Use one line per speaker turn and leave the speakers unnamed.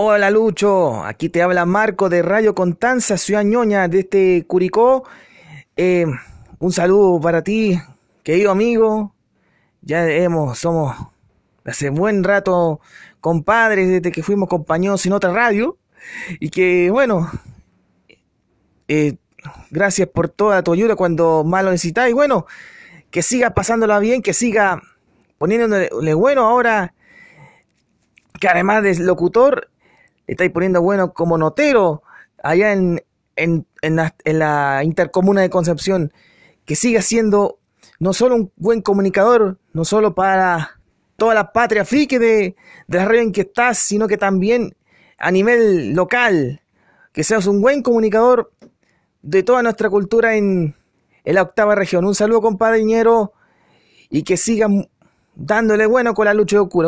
Hola Lucho, aquí te habla Marco de Radio Contanza, Ciudad Ñoña, de este Curicó. Eh, un saludo para ti, querido amigo. Ya hemos, somos hace buen rato compadres desde que fuimos compañeros en otra radio. Y que bueno, eh, gracias por toda tu ayuda cuando más lo necesitáis. Bueno, que siga pasándola bien, que siga poniéndole bueno ahora, que además de locutor, estáis poniendo bueno como notero allá en, en, en, la, intercomuna de Concepción, que siga siendo no solo un buen comunicador, no solo para toda la patria frique de, de la radio en que estás, sino que también a nivel local, que seas un buen comunicador de toda nuestra cultura en, en la octava región. Un saludo, compadre Iñero, y que sigan dándole bueno con la lucha de Ocura.